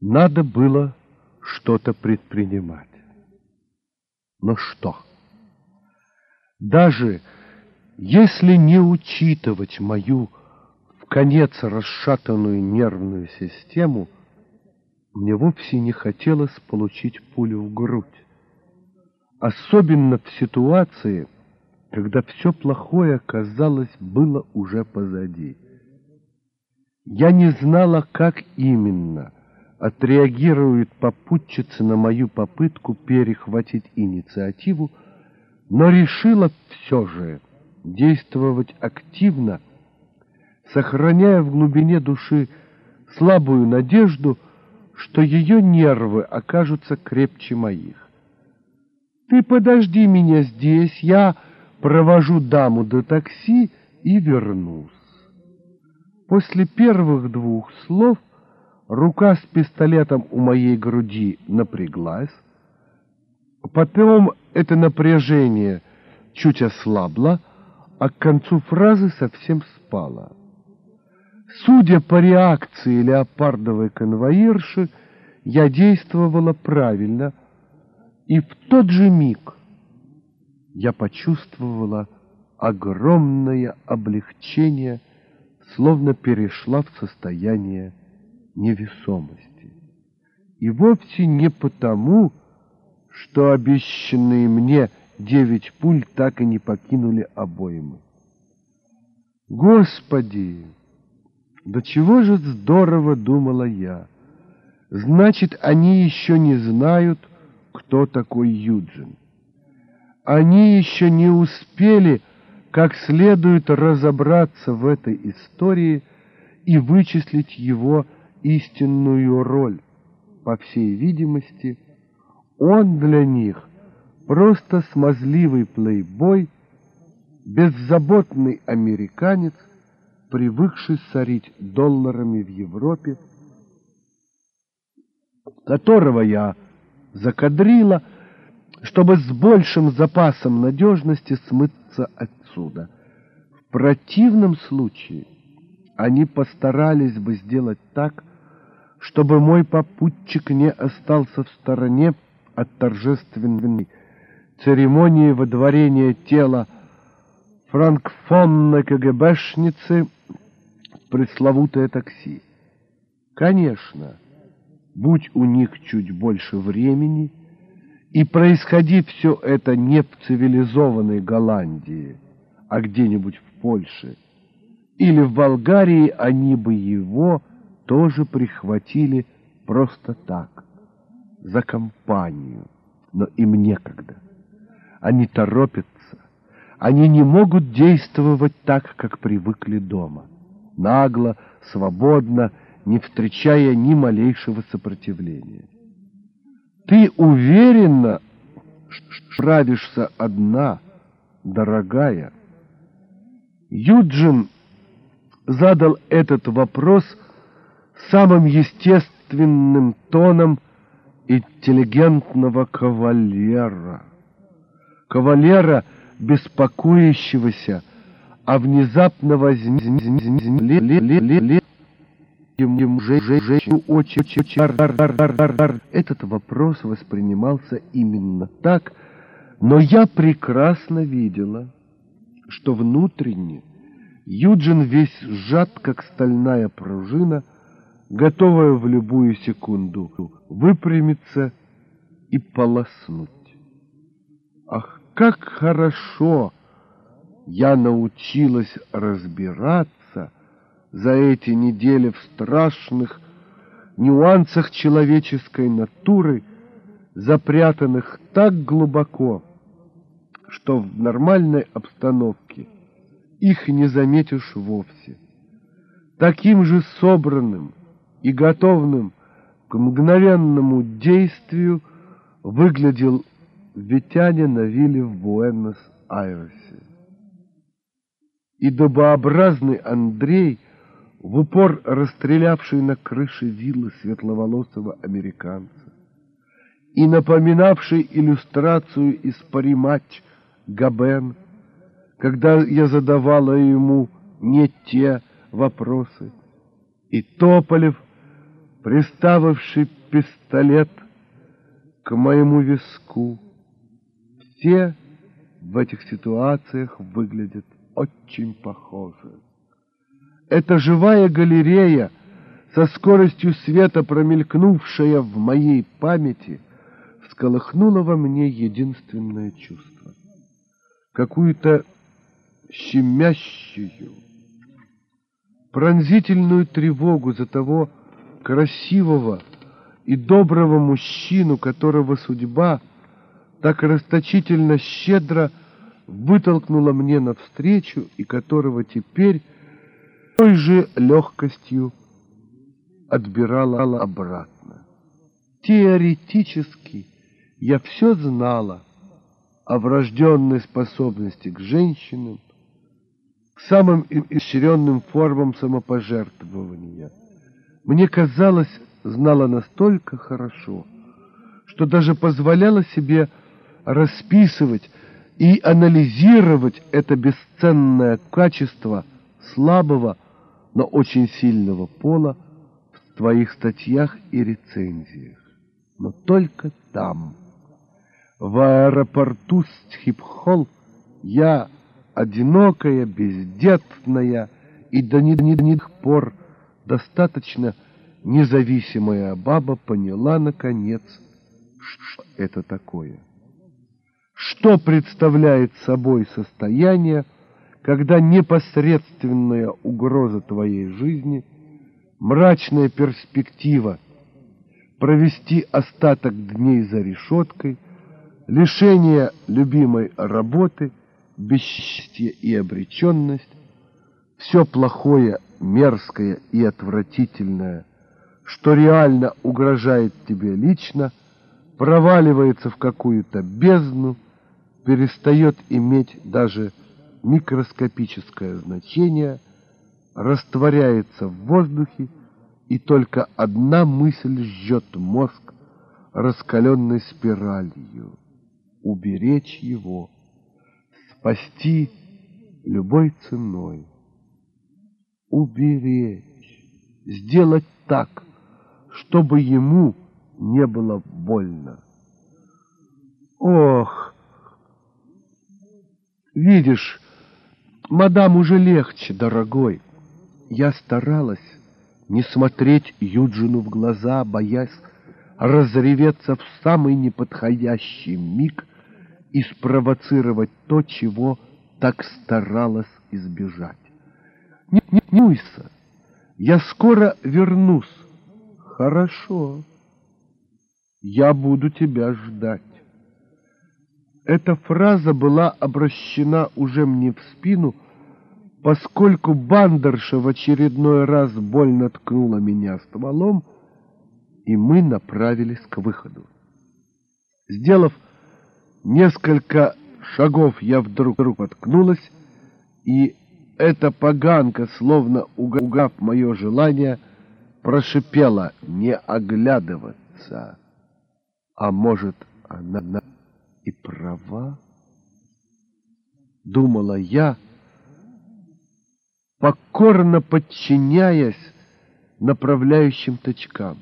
Надо было что-то предпринимать. Но что? Даже если не учитывать мою в конец расшатанную нервную систему, мне вовсе не хотелось получить пулю в грудь. Особенно в ситуации, когда все плохое, казалось, было уже позади. Я не знала, как именно отреагируют попутчицы на мою попытку перехватить инициативу, но решила все же действовать активно, сохраняя в глубине души слабую надежду, что ее нервы окажутся крепче моих. «Ты подожди меня здесь, я провожу даму до такси и вернусь». После первых двух слов рука с пистолетом у моей груди напряглась, потом это напряжение чуть ослабло, а к концу фразы совсем спало. Судя по реакции леопардовой конвоирши, я действовала правильно, и в тот же миг я почувствовала огромное облегчение, словно перешла в состояние невесомости. И вовсе не потому, что обещанные мне девять пуль так и не покинули обоймы. Господи, до чего же здорово, думала я. Значит, они еще не знают, кто такой Юджин. Они еще не успели как следует разобраться в этой истории и вычислить его истинную роль. По всей видимости, он для них просто смазливый плейбой, беззаботный американец, привыкший сорить долларами в Европе, которого я закадрила, чтобы с большим запасом надежности смыться отсюда. В противном случае они постарались бы сделать так, чтобы мой попутчик не остался в стороне от торжественной церемонии водворения тела франкфонной КГБшницы пресловутое такси. Конечно, будь у них чуть больше времени, и происходи все это не в цивилизованной Голландии, а где-нибудь в Польше, или в Болгарии, они бы его тоже прихватили просто так, за компанию, но им некогда. Они торопятся, они не могут действовать так, как привыкли дома, нагло, свободно, не встречая ни малейшего сопротивления. Ты уверена, что справишься одна, дорогая? Юджин задал этот вопрос самым естественным тоном интеллигентного кавалера. Кавалера, беспокоящегося о внезапно возникшем ему же очень этот вопрос воспринимался именно так, но я прекрасно видела, что внутренне Юджин весь сжат, как стальная пружина, готовая в любую секунду выпрямиться и полоснуть. Ах, как хорошо я научилась разбираться за эти недели в страшных нюансах человеческой натуры, запрятанных так глубоко, что в нормальной обстановке их не заметишь вовсе. Таким же собранным и готовным к мгновенному действию выглядел Витяне на вилле в Буэнос-Айресе. И добообразный Андрей, в упор расстрелявший на крыше виллы светловолосого американца, и напоминавший иллюстрацию из париматч Габен, когда я задавала ему не те вопросы, и Тополев — приставивший пистолет к моему виску. Все в этих ситуациях выглядят очень похоже. Эта живая галерея, со скоростью света промелькнувшая в моей памяти, всколыхнула во мне единственное чувство. Какую-то щемящую, пронзительную тревогу за того красивого и доброго мужчину, которого судьба так расточительно щедро вытолкнула мне навстречу и которого теперь той же легкостью отбирала обратно. Теоретически я все знала о врожденной способности к женщинам, к самым изощренным формам самопожертвования. Мне казалось, знала настолько хорошо, что даже позволяла себе расписывать и анализировать это бесценное качество слабого, но очень сильного пола в твоих статьях и рецензиях. Но только там, в аэропорту Стхипхол, я, одинокая, бездетная и до недавних пор достаточно независимая баба поняла, наконец, что это такое. Что представляет собой состояние, когда непосредственная угроза твоей жизни, мрачная перспектива провести остаток дней за решеткой, лишение любимой работы, бесчестье и обреченность, все плохое, мерзкое и отвратительное, что реально угрожает тебе лично, проваливается в какую-то бездну, перестает иметь даже микроскопическое значение, растворяется в воздухе, и только одна мысль жжет мозг раскаленной спиралью — уберечь его, спасти любой ценой, уберечь, сделать так, чтобы ему не было больно. Ох, видишь, мадам уже легче, дорогой. Я старалась не смотреть Юджину в глаза, боясь разреветься в самый неподходящий миг и спровоцировать то, чего так старалась избежать. Не, не, не уйся, я скоро вернусь. Хорошо, я буду тебя ждать. Эта фраза была обращена уже мне в спину, поскольку бандерша в очередной раз больно ткнула меня стволом, и мы направились к выходу. Сделав несколько шагов, я вдруг поткнулась, и эта поганка, словно угав мое желание, прошипела не оглядываться. А может, она и права? Думала я, покорно подчиняясь направляющим точкам.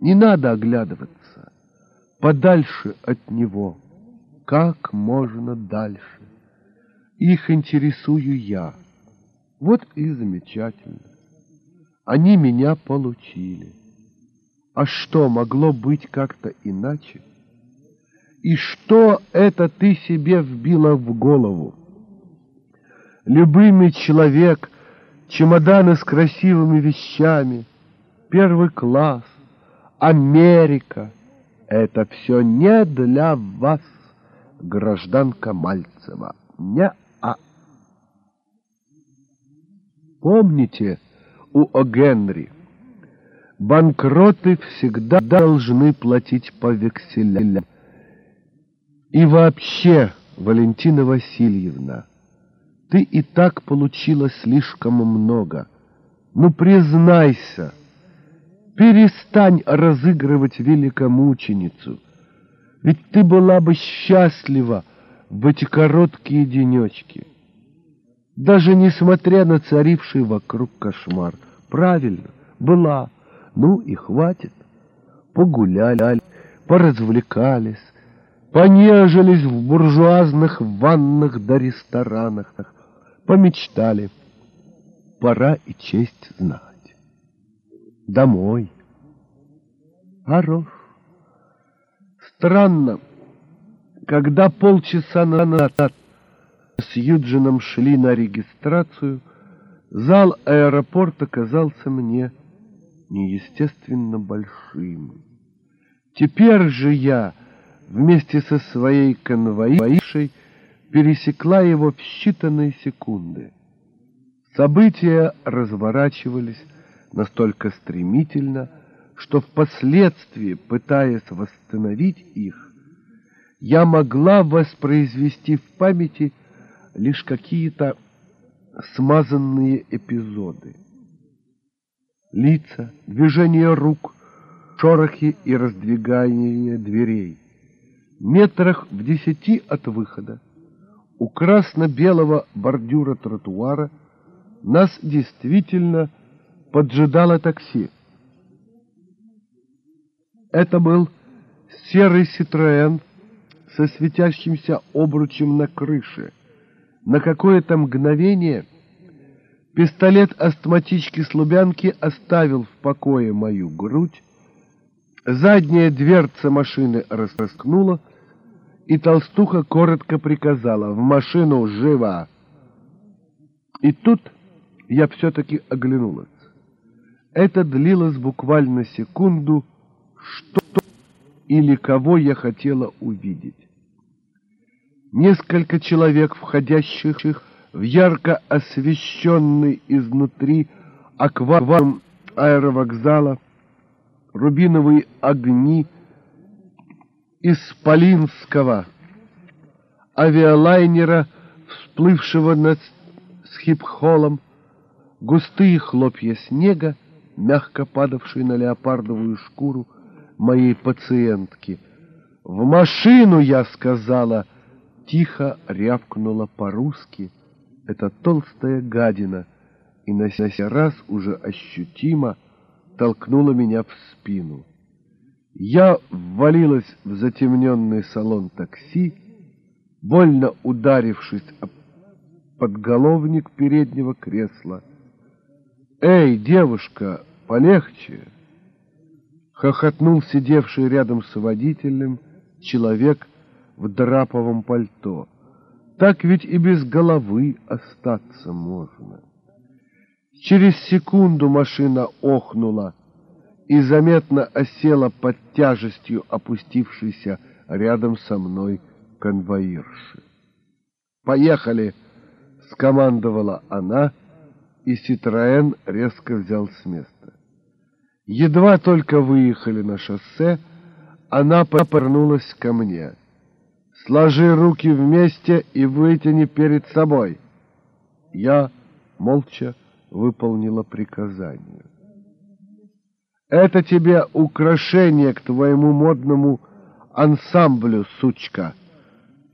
Не надо оглядываться, подальше от него, как можно дальше. Их интересую я. Вот и замечательно. Они меня получили. А что, могло быть как-то иначе? И что это ты себе вбила в голову? Любыми человек, чемоданы с красивыми вещами, первый класс, Америка — это все не для вас, гражданка Мальцева, не-а. Помните у О. Банкроты всегда должны платить по векселям. И вообще, Валентина Васильевна, ты и так получила слишком много. Ну, признайся, перестань разыгрывать великомученицу, ведь ты была бы счастлива в эти короткие денечки. Даже несмотря на царивший вокруг кошмар. Правильно, была. Ну и хватит. Погуляли, поразвлекались, понежились в буржуазных ваннах да ресторанах, помечтали. Пора и честь знать. Домой. Хорош. Странно, когда полчаса назад с Юджином шли на регистрацию, зал аэропорта казался мне неестественно большим. Теперь же я вместе со своей конвоиршей пересекла его в считанные секунды. События разворачивались настолько стремительно, что впоследствии, пытаясь восстановить их, я могла воспроизвести в памяти лишь какие-то смазанные эпизоды. Лица, движение рук, шорохи и раздвигание дверей. Метрах в десяти от выхода у красно-белого бордюра тротуара нас действительно поджидало такси. Это был серый Ситроэн со светящимся обручем на крыше. На какое-то мгновение пистолет астматички Слубянки оставил в покое мою грудь, задняя дверца машины распрыскнула, и толстуха коротко приказала «В машину живо!» И тут я все-таки оглянулась. Это длилось буквально секунду, что или кого я хотела увидеть. Несколько человек, входящих в ярко освещенный изнутри аквариум аэровокзала, рубиновые огни исполинского авиалайнера, всплывшего над Схипхолом, густые хлопья снега, мягко падавшие на леопардовую шкуру моей пациентки. «В машину!» — я сказала — тихо рявкнула по-русски эта толстая гадина и на сей раз уже ощутимо толкнула меня в спину. Я ввалилась в затемненный салон такси, больно ударившись об подголовник переднего кресла. «Эй, девушка, полегче!» Хохотнул сидевший рядом с водителем человек в драповом пальто. Так ведь и без головы остаться можно. Через секунду машина охнула и заметно осела под тяжестью опустившейся рядом со мной конвоирши. «Поехали!» — скомандовала она, и Ситроэн резко взял с места. Едва только выехали на шоссе, она повернулась ко мне — Сложи руки вместе и вытяни перед собой. Я молча выполнила приказание. Это тебе украшение к твоему модному ансамблю, сучка,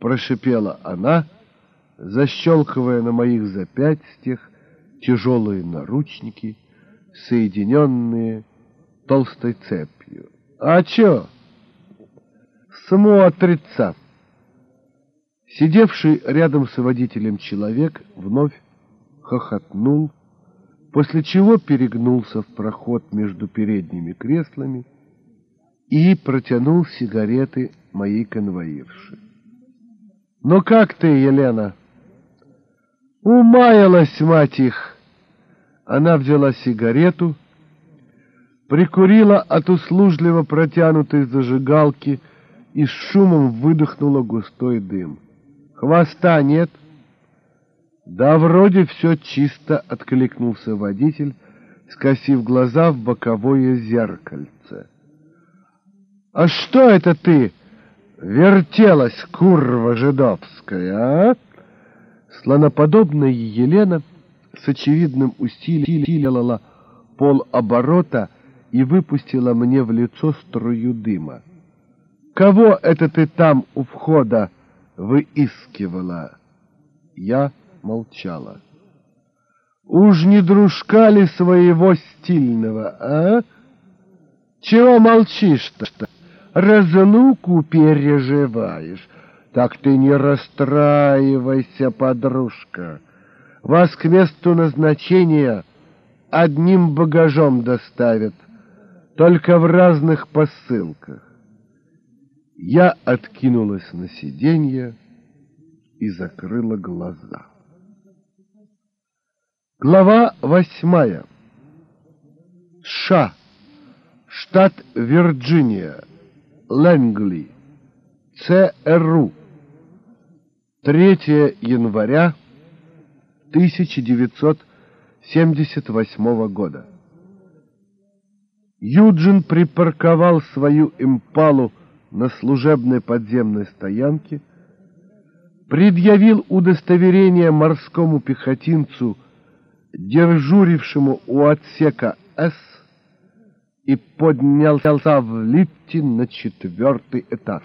прошипела она, защелкивая на моих запястьях тяжелые наручники, соединенные толстой цепью. А чё? Смотрится. Сидевший рядом с водителем человек вновь хохотнул, после чего перегнулся в проход между передними креслами и протянул сигареты моей конвоирши. «Ну как ты, Елена?» «Умаялась, мать их!» Она взяла сигарету, прикурила от услужливо протянутой зажигалки и с шумом выдохнула густой дым. Хвоста нет? Да вроде все чисто, откликнулся водитель, скосив глаза в боковое зеркальце. А что это ты вертелась, курва жидовская, а? Слоноподобная Елена с очевидным усилием пол оборота и выпустила мне в лицо струю дыма. «Кого это ты там у входа выискивала. Я молчала. Уж не дружка ли своего стильного, а? Чего молчишь-то? Разлуку переживаешь. Так ты не расстраивайся, подружка. Вас к месту назначения одним багажом доставят, только в разных посылках. Я откинулась на сиденье и закрыла глаза. Глава восьмая. США. Штат Вирджиния. Лэнгли. ЦРУ. 3 января 1978 года. Юджин припарковал свою импалу на служебной подземной стоянке, предъявил удостоверение морскому пехотинцу, дежурившему у отсека «С», и поднялся в лифте на четвертый этаж.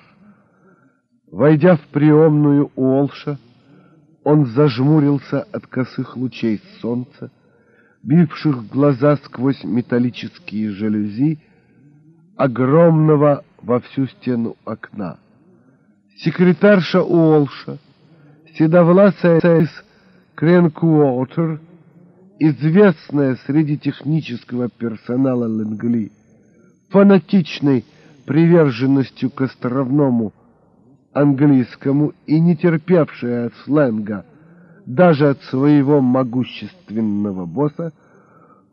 Войдя в приемную Уолша, он зажмурился от косых лучей солнца, бивших глаза сквозь металлические жалюзи огромного во всю стену окна. Секретарша Уолша, седовласая из Кренкуотер, известная среди технического персонала Ленгли, фанатичной приверженностью к островному английскому и не терпевшая от сленга даже от своего могущественного босса,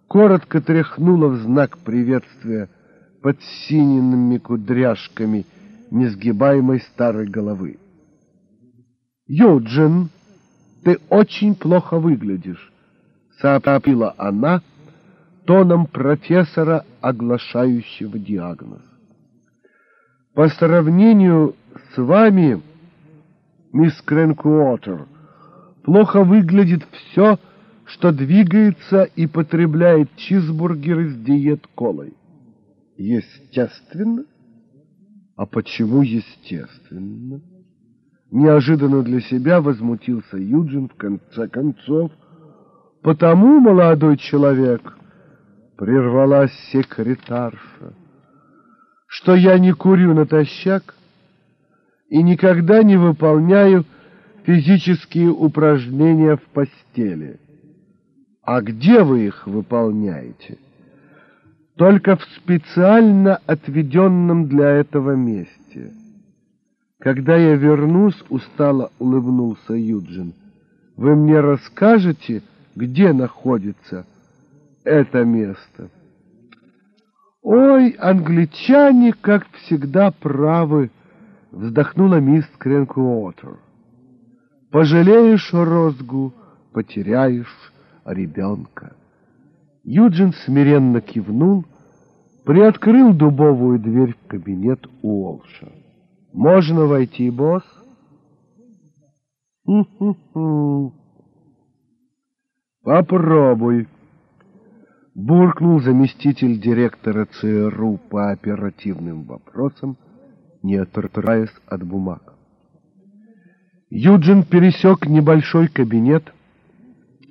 коротко тряхнула в знак приветствия под синими кудряшками несгибаемой старой головы. «Юджин, ты очень плохо выглядишь», — сообщила она тоном профессора, оглашающего диагноз. «По сравнению с вами, мисс Крэнкуотер, плохо выглядит все, что двигается и потребляет чизбургеры с диет-колой. Естественно? А почему естественно? Неожиданно для себя возмутился Юджин в конце концов. Потому, молодой человек, прервалась секретарша, что я не курю натощак и никогда не выполняю физические упражнения в постели. А где вы их выполняете? Только в специально отведенном для этого месте. Когда я вернусь, устало улыбнулся Юджин, вы мне расскажете, где находится это место? Ой, англичане, как всегда, правы, вздохнула мисс Кренкуотер. Пожалеешь розгу, потеряешь ребенка. Юджин смиренно кивнул, приоткрыл дубовую дверь в кабинет Уолша. «Можно войти, босс?» «Попробуй!» — буркнул заместитель директора ЦРУ по оперативным вопросам, не отрываясь от бумаг. Юджин пересек небольшой кабинет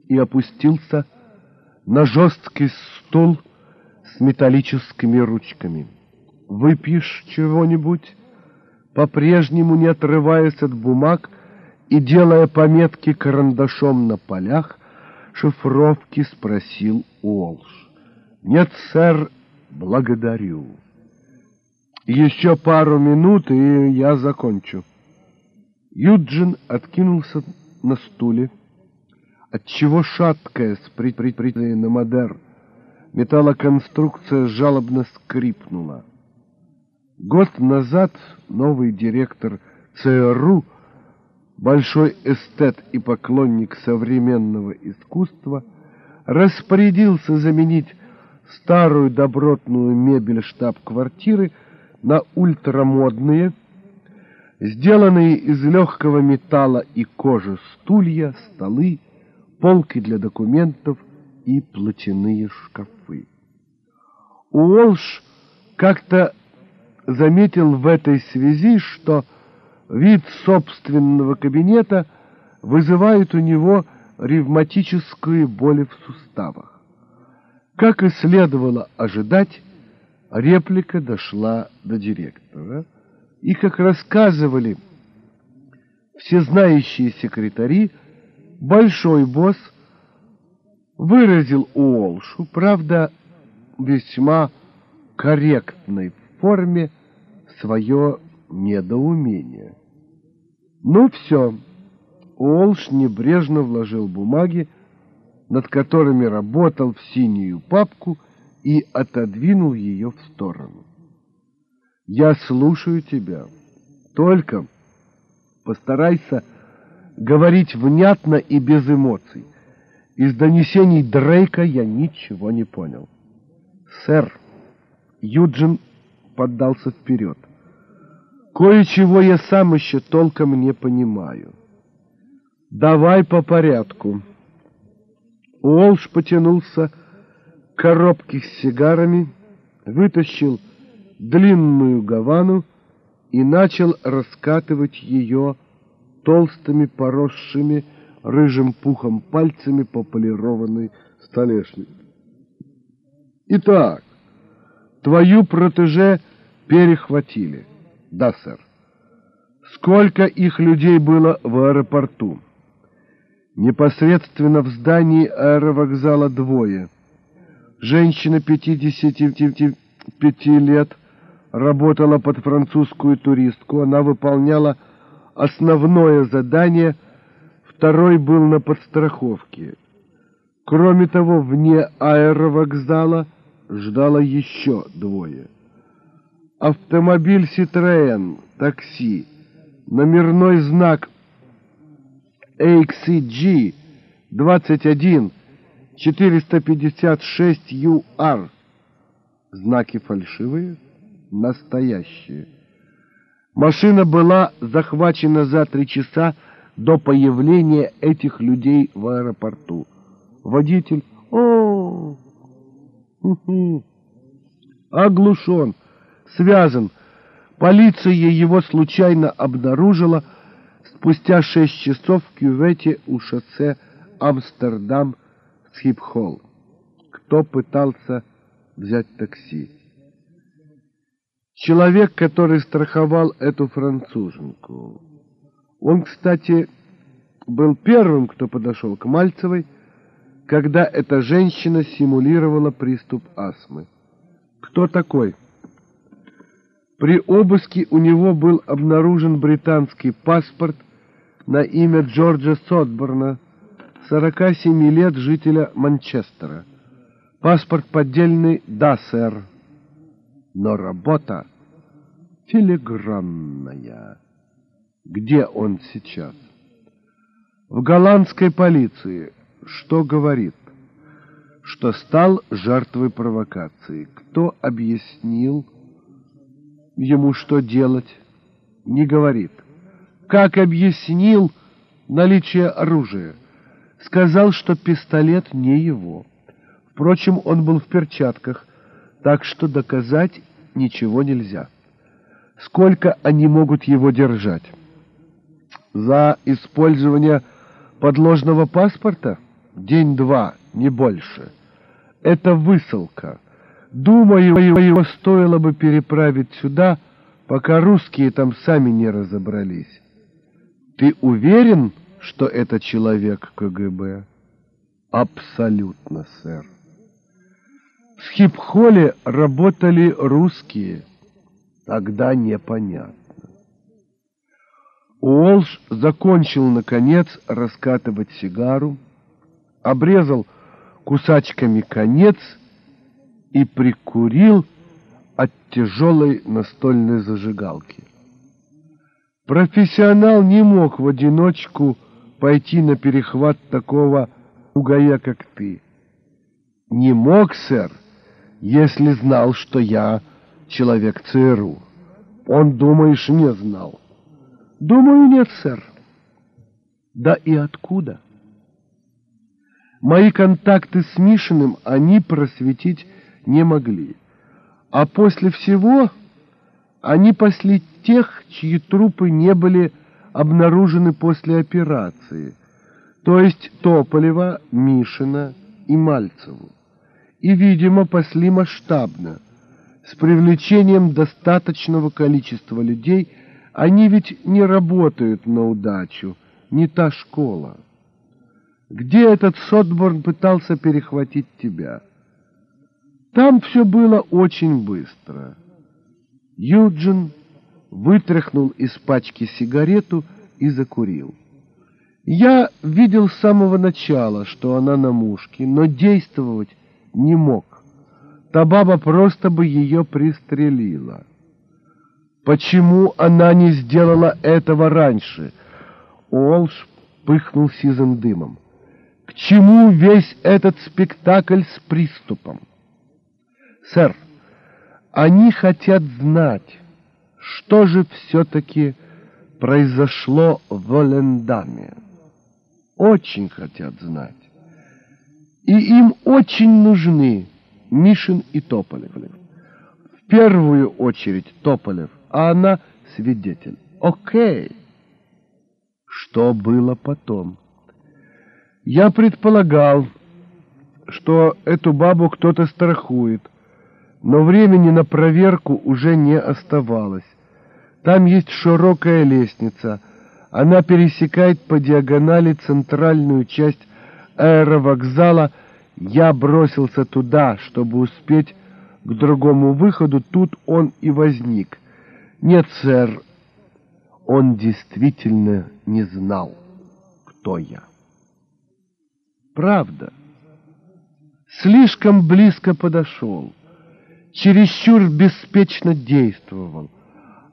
и опустился на жесткий стул с металлическими ручками. «Выпьешь чего-нибудь?» По-прежнему не отрываясь от бумаг и делая пометки карандашом на полях, шифровки спросил Уолш. «Нет, сэр, благодарю. Еще пару минут, и я закончу». Юджин откинулся на стуле, отчего шаткая с приприпритой на модер металлоконструкция жалобно скрипнула. Год назад новый директор ЦРУ, большой эстет и поклонник современного искусства, распорядился заменить старую добротную мебель штаб-квартиры на ультрамодные, сделанные из легкого металла и кожи стулья, столы, полки для документов и платяные шкафы. Уолш как-то заметил в этой связи, что вид собственного кабинета вызывает у него ревматические боли в суставах. Как и следовало ожидать, реплика дошла до директора, и, как рассказывали всезнающие секретари, большой босс выразил Уолшу, правда, весьма корректной форме, свое недоумение. Ну все, Уолш небрежно вложил бумаги, над которыми работал в синюю папку и отодвинул ее в сторону. «Я слушаю тебя. Только постарайся говорить внятно и без эмоций. Из донесений Дрейка я ничего не понял». «Сэр», Юджин поддался вперед. «Кое-чего я сам еще толком не понимаю. Давай по порядку». Уолш потянулся к коробке с сигарами, вытащил длинную гавану и начал раскатывать ее толстыми, поросшими рыжим пухом пальцами по полированной столешнице. Итак, твою протеже перехватили. Да, сэр. Сколько их людей было в аэропорту? Непосредственно в здании аэровокзала двое. Женщина 55 лет работала под французскую туристку. Она выполняла основное задание, второй был на подстраховке. Кроме того, вне аэровокзала ждало еще двое. Автомобиль «Ситроэн», такси, номерной знак AXG 21 456 UR. Знаки фальшивые, настоящие. Машина была захвачена за три часа до появления этих людей в аэропорту. Водитель... О, оглушен, связан. Полиция его случайно обнаружила спустя шесть часов в кювете у шоссе Амстердам-Схипхолл. Кто пытался взять такси? Человек, который страховал эту француженку. Он, кстати, был первым, кто подошел к Мальцевой, когда эта женщина симулировала приступ астмы. Кто такой? При обыске у него был обнаружен британский паспорт на имя Джорджа Сотборна, 47 лет жителя Манчестера. Паспорт поддельный «Да, сэр». Но работа филигранная. Где он сейчас? В голландской полиции. Что говорит? Что стал жертвой провокации. Кто объяснил ему, что делать? Не говорит. Как объяснил наличие оружия? Сказал, что пистолет не его. Впрочем, он был в перчатках, так что доказать ничего нельзя. Сколько они могут его держать? За использование подложного паспорта? День-два, не больше. Это высылка. Думаю, его стоило бы переправить сюда, пока русские там сами не разобрались. Ты уверен, что это человек КГБ? Абсолютно, сэр. В Хип-холле работали русские. Тогда непонятно. Уолш закончил, наконец, раскатывать сигару, обрезал кусачками конец и прикурил от тяжелой настольной зажигалки. Профессионал не мог в одиночку пойти на перехват такого угая, как ты. Не мог, сэр, если знал, что я человек ЦРУ. Он, думаешь, не знал? Думаю, нет, сэр. Да и откуда? Мои контакты с Мишиным они просветить не могли. А после всего они пасли тех, чьи трупы не были обнаружены после операции, то есть Тополева, Мишина и Мальцеву. И, видимо, пасли масштабно, С привлечением достаточного количества людей они ведь не работают на удачу, не та школа. Где этот Сотборн пытался перехватить тебя? Там все было очень быстро. Юджин вытряхнул из пачки сигарету и закурил. Я видел с самого начала, что она на мушке, но действовать не мог. Та баба просто бы ее пристрелила. Почему она не сделала этого раньше? Олш пыхнул сизым дымом. К чему весь этот спектакль с приступом? Сэр, они хотят знать, что же все-таки произошло в Олендаме. Очень хотят знать. И им очень нужны Мишин и Тополев. В первую очередь Тополев, а она свидетель. Окей. Что было потом? Я предполагал, что эту бабу кто-то страхует, но времени на проверку уже не оставалось. Там есть широкая лестница. Она пересекает по диагонали центральную часть аэровокзала. Я бросился туда, чтобы успеть к другому выходу. Тут он и возник. Нет, сэр, он действительно не знал, кто я. Правда. Слишком близко подошел. Чересчур беспечно действовал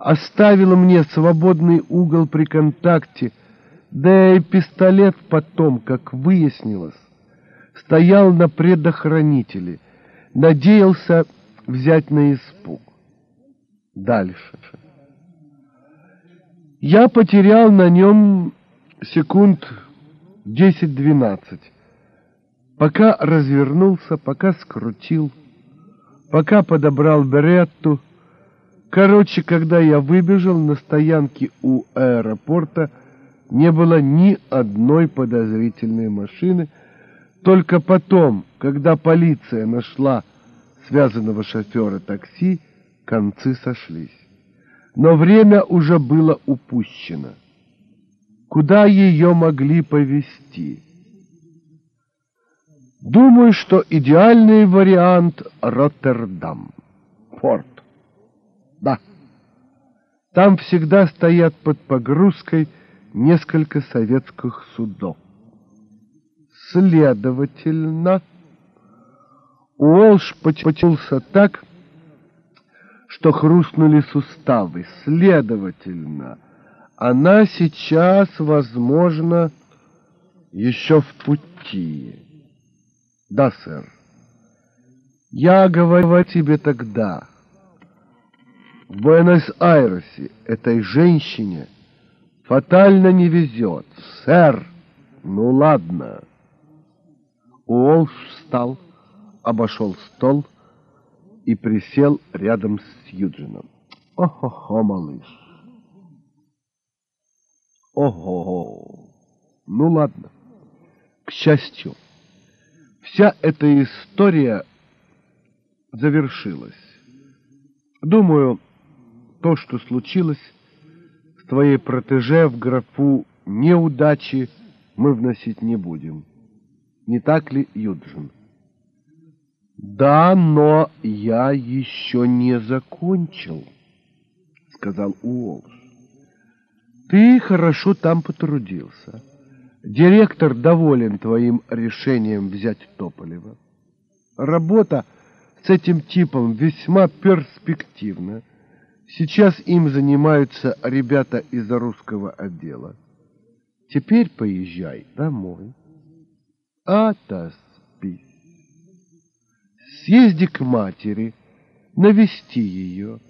оставила мне свободный угол при контакте, да и пистолет потом, как выяснилось, стоял на предохранителе, надеялся взять на испуг. Дальше. Я потерял на нем секунд 10-12, пока развернулся, пока скрутил, пока подобрал беретту, Короче, когда я выбежал на стоянке у аэропорта, не было ни одной подозрительной машины. Только потом, когда полиция нашла связанного шофера такси, концы сошлись. Но время уже было упущено. Куда ее могли повезти? Думаю, что идеальный вариант — Роттердам, Порт. Да. Там всегда стоят под погрузкой несколько советских судов. Следовательно, Уолш потянулся так, что хрустнули суставы. Следовательно, она сейчас, возможно, еще в пути. Да, сэр. Я говорю тебе тогда, в Буэнос-Айресе этой женщине фатально не везет. Сэр, ну ладно. Уолш встал, обошел стол и присел рядом с Юджином. Ого-го, малыш. Ого-го. Ну ладно. К счастью, вся эта история завершилась. Думаю, то, что случилось твоей протеже в графу неудачи, мы вносить не будем. Не так ли, Юджин? Да, но я еще не закончил, сказал Уолш. Ты хорошо там потрудился. Директор доволен твоим решением взять Тополева. Работа с этим типом весьма перспективна. Сейчас им занимаются ребята из русского отдела. Теперь поезжай домой. Отоспись. Съезди к матери, навести ее,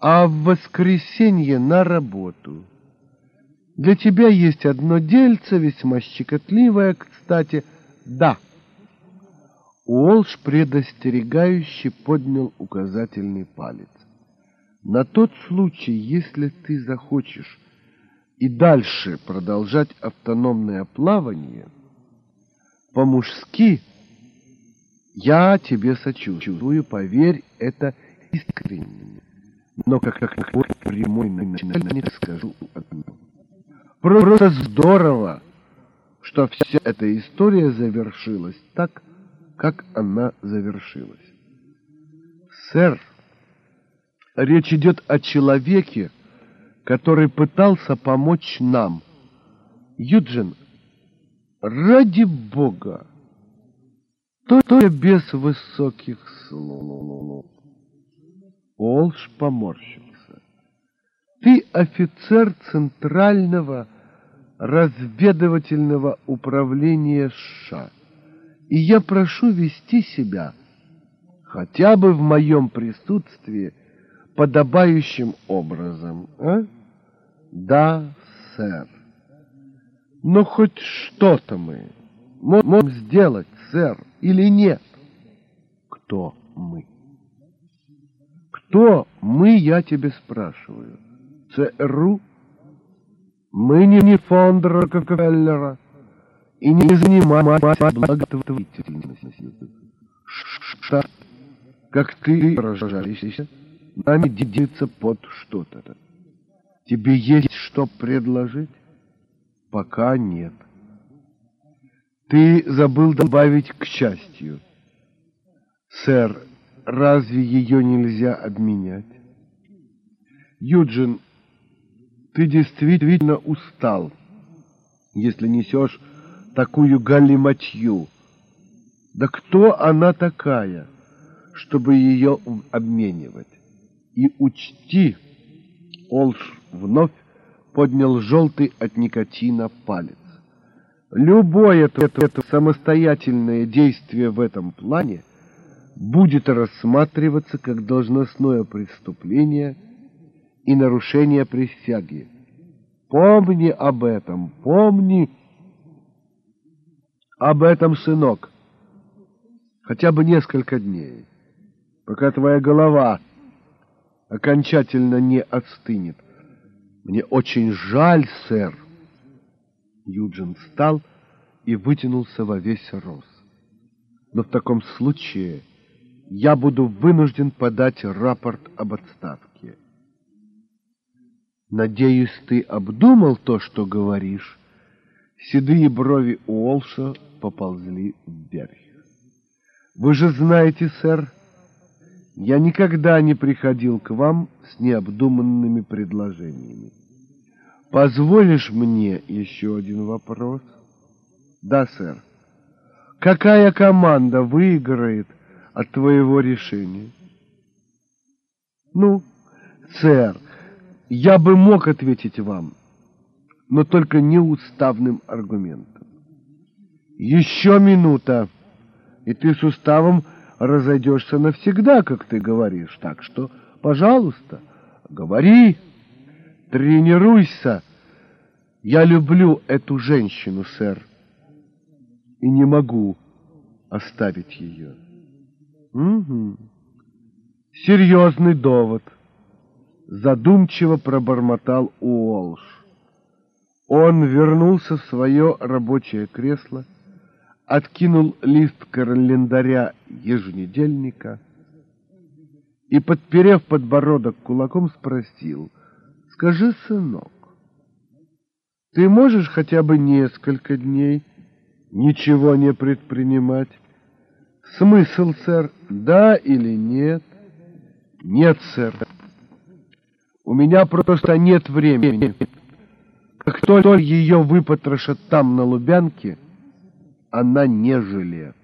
а в воскресенье на работу. Для тебя есть одно дельце, весьма щекотливое, кстати. Да. Уолш предостерегающе поднял указательный палец. На тот случай, если ты захочешь и дальше продолжать автономное плавание, по-мужски я тебе сочувствую, поверь, это искренне. Но как, как, как прямой начальник скажу одно. Просто здорово, что вся эта история завершилась так, как она завершилась. Сэр, речь идет о человеке, который пытался помочь нам. Юджин, ради Бога, только без высоких слов. Олш поморщился. Ты офицер Центрального разведывательного управления США, и я прошу вести себя хотя бы в моем присутствии подобающим образом, а? Да, сэр. Но хоть что-то мы можем сделать, сэр, или нет? Кто мы? Кто мы, я тебе спрашиваю? ЦРУ? Мы не, не фонд Рокфеллера и не занимаемся благотворительностью. Что, как ты выражаешься, нами делится под что-то. Тебе есть что предложить? Пока нет. Ты забыл добавить к счастью. Сэр, разве ее нельзя обменять? Юджин, ты действительно устал, если несешь такую галиматью. Да кто она такая, чтобы ее обменивать? И учти, Олш вновь поднял желтый от никотина палец. Любое это, это, самостоятельное действие в этом плане будет рассматриваться как должностное преступление и нарушение присяги. Помни об этом, помни об этом, сынок, хотя бы несколько дней, пока твоя голова окончательно не отстынет. Мне очень жаль, сэр, Юджин встал и вытянулся во весь рост. Но в таком случае я буду вынужден подать рапорт об отставке. Надеюсь, ты обдумал то, что говоришь. Седые брови Уолша поползли вверх. Вы же знаете, сэр, я никогда не приходил к вам с необдуманными предложениями. Позволишь мне еще один вопрос? Да, сэр. Какая команда выиграет от твоего решения? Ну, сэр, я бы мог ответить вам, но только неуставным аргументом. Еще минута, и ты с уставом разойдешься навсегда, как ты говоришь. Так что, пожалуйста, говори. Тренируйся. Я люблю эту женщину, сэр, и не могу оставить ее. Угу. Серьезный довод. Задумчиво пробормотал Уолш. Он вернулся в свое рабочее кресло, откинул лист календаря еженедельника и, подперев подбородок кулаком, спросил — Скажи, сынок, ты можешь хотя бы несколько дней ничего не предпринимать? Смысл, сэр, да или нет? Нет, сэр. У меня просто нет времени. Как только ее выпотрошат там, на Лубянке, она не желе.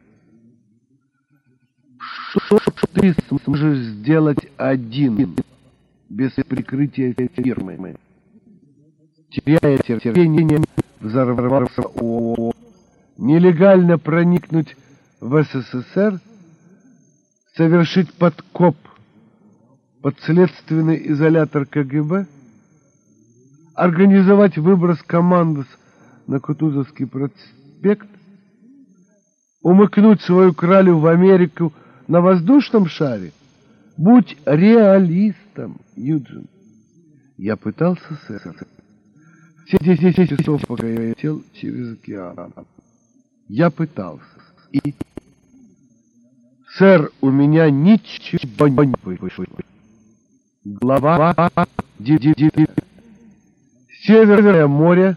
Что ты сможешь сделать один? без прикрытия фирмы. Теряя терпение, взорвался ООО. Нелегально проникнуть в СССР, совершить подкоп под следственный изолятор КГБ, организовать выброс командос на Кутузовский проспект, умыкнуть свою кралю в Америку на воздушном шаре? Будь реалистом, Юджин. Я пытался, сэр. Все десять часов, пока я летел через океан. Я пытался. И... Сэр, у меня ничего не вышло. Глава 9. Северное море,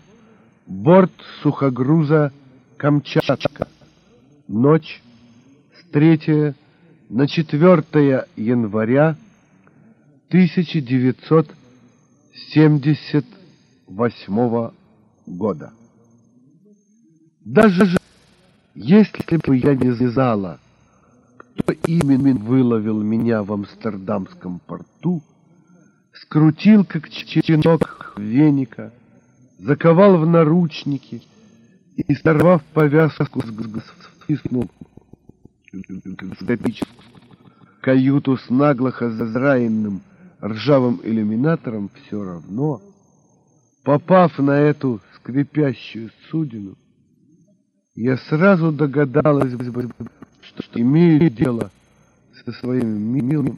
борт сухогруза Камчатка. Ночь с 3 на 4 января 1978 года. Даже если бы я не знала, кто именно выловил меня в Амстердамском порту, скрутил, как черенок веника, заковал в наручники и, сорвав повязку, свистнул каюту с наглохо зазраенным ржавым иллюминатором, все равно, попав на эту скрипящую судину, я сразу догадалась бы, что имею дело со своими милыми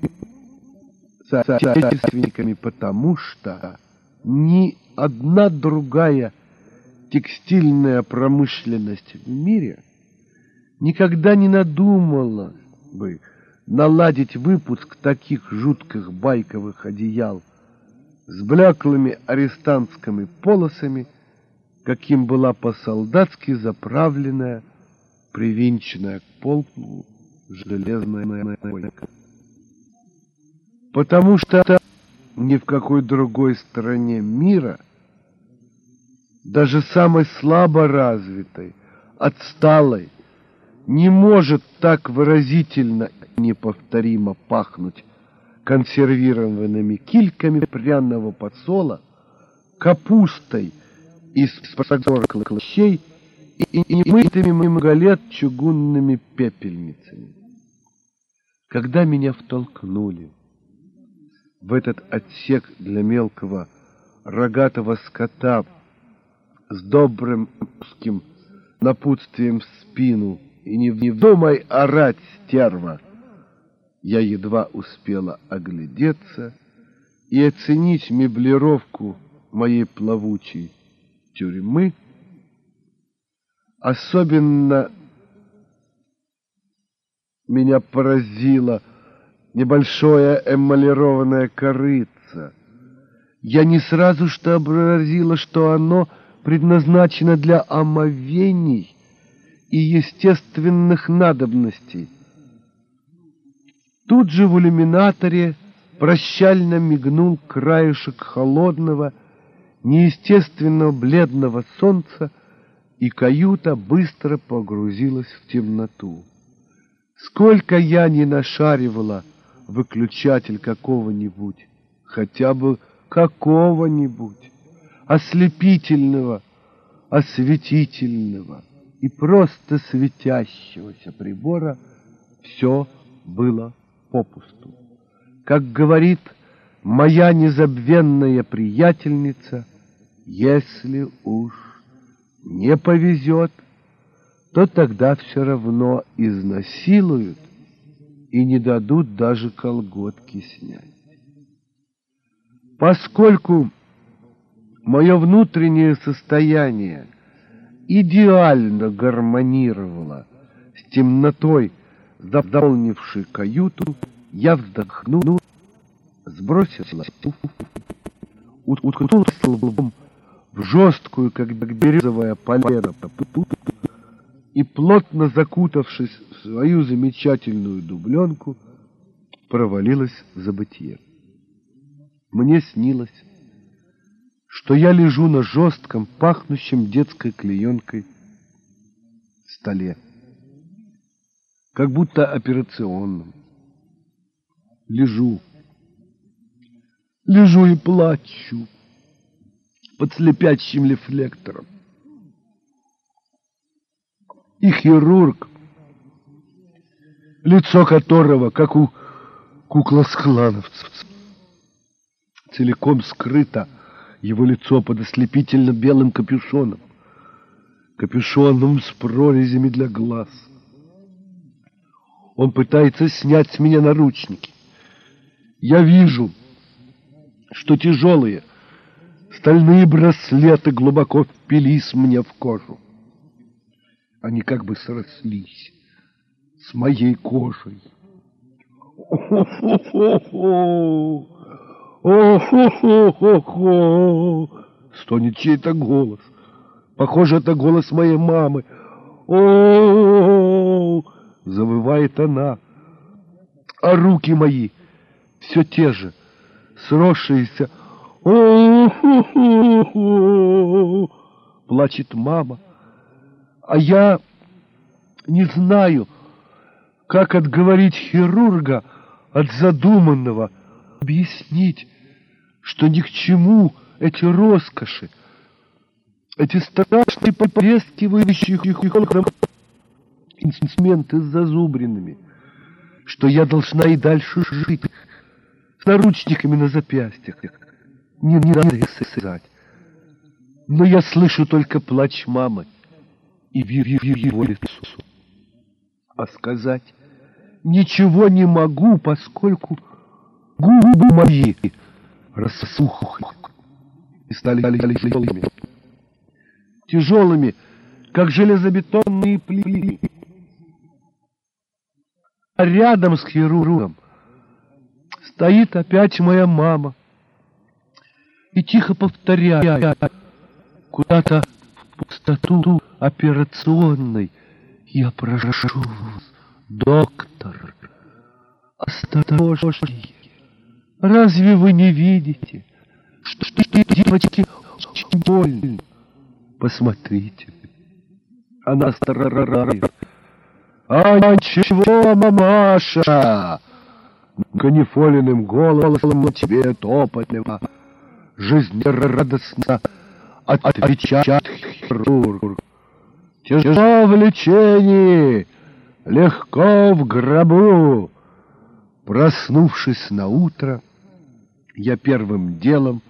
соотечественниками, потому что ни одна другая текстильная промышленность в мире никогда не надумала бы наладить выпуск таких жутких байковых одеял с бляклыми арестантскими полосами, каким была по-солдатски заправленная, привинченная к полку железная койка потому что ни в какой другой стране мира, даже самой слабо развитой, отсталой, не может так выразительно и неповторимо пахнуть консервированными кильками пряного подсола, капустой из прогорклых клещей и немытыми много лет чугунными пепельницами. Когда меня втолкнули в этот отсек для мелкого рогатого скота с добрым узким напутствием в спину и не, вздумай орать, стерва. Я едва успела оглядеться и оценить меблировку моей плавучей тюрьмы. Особенно меня поразило небольшое эмалированное корыце. Я не сразу что образила, что оно предназначено для омовений и естественных надобностей. Тут же в иллюминаторе прощально мигнул краешек холодного, неестественно бледного солнца, и каюта быстро погрузилась в темноту. Сколько я не нашаривала выключатель какого-нибудь, хотя бы какого-нибудь, ослепительного, осветительного и просто светящегося прибора, все было попусту. Как говорит моя незабвенная приятельница, если уж не повезет, то тогда все равно изнасилуют и не дадут даже колготки снять. Поскольку мое внутреннее состояние идеально гармонировало с темнотой, заполнившей каюту, я вздохнул, сбросил туфу, уткнулся лбом в жесткую, как березовая полена, и, плотно закутавшись в свою замечательную дубленку, провалилась в забытье. Мне снилось, что я лежу на жестком, пахнущем детской клеенкой столе, как будто операционном. Лежу, лежу и плачу под слепящим рефлектором и хирург, лицо которого, как у куклосклановцев, целиком скрыто его лицо под ослепительно белым капюшоном, капюшоном с прорезями для глаз. Он пытается снять с меня наручники. Я вижу, что тяжелые стальные браслеты глубоко впились мне в кожу. Они как бы срослись с моей кожей. О-хо-хо-хо-хо! Стонет чей-то голос. Похоже, это голос моей мамы. О, завывает она. А руки мои все те же, сросшиеся. О, плачет мама. А я не знаю, как отговорить хирурга от задуманного, объяснить, что ни к чему эти роскоши, эти страшные потрескивающие инструменты с зазубринами, что я должна и дальше жить с наручниками на запястьях. Не, не надо их связать. Но я слышу только плач мамы и вижу его лицо. А сказать ничего не могу, поскольку губы мои рассухли и стали тяжелыми, тяжелыми, как железобетонные плиты. А рядом с хирургом стоит опять моя мама и тихо повторяет куда-то в пустоту операционной. Я прошу вас, доктор, осторожнее. Разве вы не видите, что, что девочке очень больно? Посмотрите. Она старарарает. А чего, мамаша? Канифолиным голосом тебе топотливо, жизнерадостно отвечает хирург. Тяжело в лечении, легко в гробу. Проснувшись на утро, я первым делом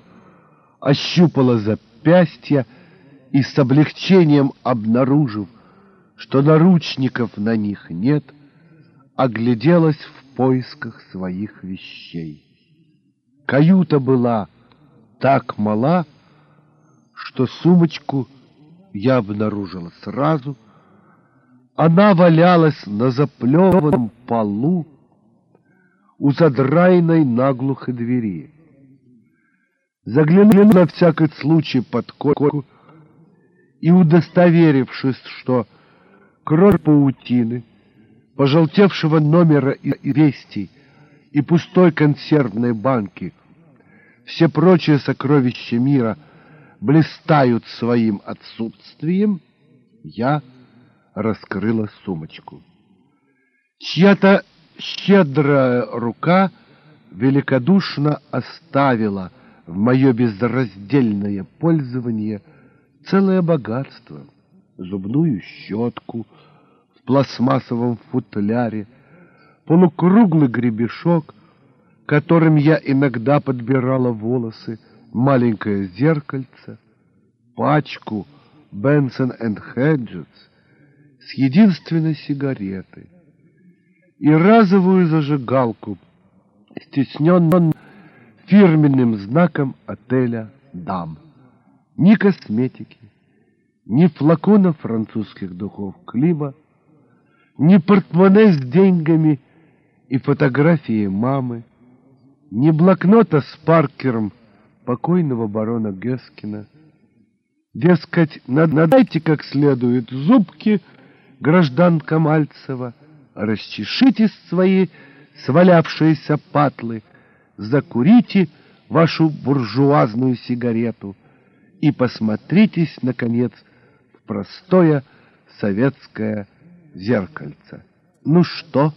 ощупала запястья и с облегчением обнаружив, что наручников на них нет, огляделась в поисках своих вещей. Каюта была так мала, что сумочку я обнаружила сразу. Она валялась на заплеванном полу у задраенной наглухо двери. Заглянули на всякий случай под койку и, удостоверившись, что кровь паутины, пожелтевшего номера и вестей и пустой консервной банки, все прочие сокровища мира блистают своим отсутствием, я раскрыла сумочку. Чья-то щедрая рука великодушно оставила в мое безраздельное пользование целое богатство, зубную щетку в пластмассовом футляре, полукруглый гребешок, которым я иногда подбирала волосы, маленькое зеркальце, пачку Бенсон энд Хеджес с единственной сигаретой и разовую зажигалку, стесненную фирменным знаком отеля «Дам». Ни косметики, ни флакона французских духов Клима, ни портмоне с деньгами и фотографией мамы, ни блокнота с Паркером покойного барона Гескина. Дескать, надайте как следует зубки, гражданка Мальцева, расчешите свои свалявшиеся патлы, закурите вашу буржуазную сигарету и посмотритесь, наконец, в простое советское зеркальце. Ну что?